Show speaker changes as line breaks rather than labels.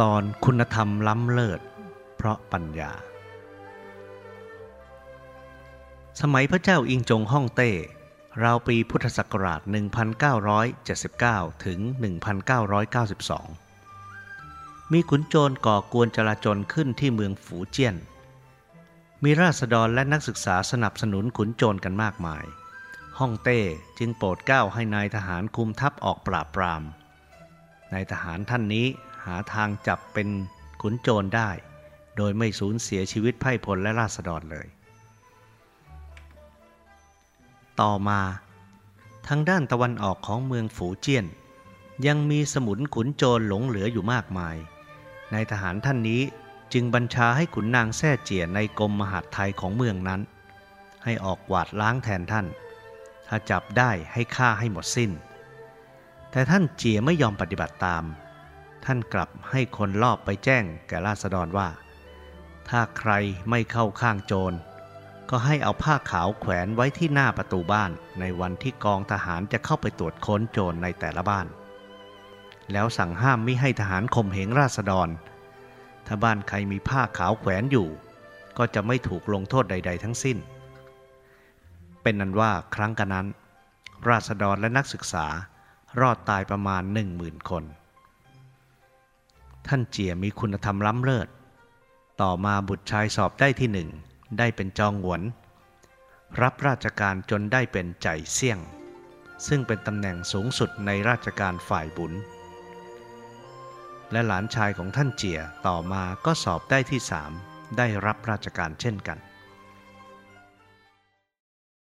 ตอนคุณธรรมล้ำเลิศ เพราะปัญญา สมัยพระเจ้าอิงจงฮ่องเต้ราวปีพุทธศักราช 1979 ถึง 1992 มีขุนโจรก่อกวนจลาจลขึ้นที่เมืองฝูเจี้ยน มีราษฎรและนักศึกษาสนับสนุนขุนโจรกันมากมาย ฮ่องเต้จึงโปรดเกล้าให้นายทหารคุมทัพออกปราบปรามนายทหารท่านนี้ หาทางจับเป็นขุนโจรได้ โดยไม่สูญเสียชีวิตไพร่พลและราษฎรเลย ต่อมาทางด้านตะวันออกของเมืองฝูเจี้ยน ยังมีสมุนขุนโจรหลงเหลืออยู่มากมายนายทหารท่านนี้จึงบัญชาให้ขุนนางแท่เจียในกรมมหาดไทยของเมืองนั้น ให้ออกกวาดล้างแทนท่าน ถ้าจับได้ให้ฆ่าให้หมดสิ้น แต่ท่านเจียไม่ยอมปฏิบัติตาม ท่านกลับให้คนลอบไปแจ้งแก่ราษฎรว่า ถ้าใครไม่เข้าข้างโจร ก็ให้เอาผ้าขาวแขวนไว้ที่หน้าประตูบ้านในวันที่กองทหารจะเข้าไปตรวจค้นโจรในแต่ละบ้าน แล้วสั่งห้ามไม่ให้ทหารข่มเหงราษฎร ถ้าบ้านใครมีผ้าขาวแขวนอยู่ ก็จะไม่ถูกลงโทษใด ๆ ทั้งสิ้น เป็นนั้นว่าครั้งกันนั้น ราษฎรและนักศึกษารอดตายประมาณหนึ่งหมื่นคน ท่านเจียมีคุณธรรมล้ำเลิศ ต่อมาบุตรชายสอบได้ที่หนึ่ง ได้เป็นจองหวน รับราชการจนได้เป็นใจเสี่ยง ซึ่งเป็นตำแหน่งสูงสุดในราชการฝ่ายบุญ และหลานชายของท่านเจียต่อมาก็สอบได้ที่สาม ได้รับราชการเช่นกัน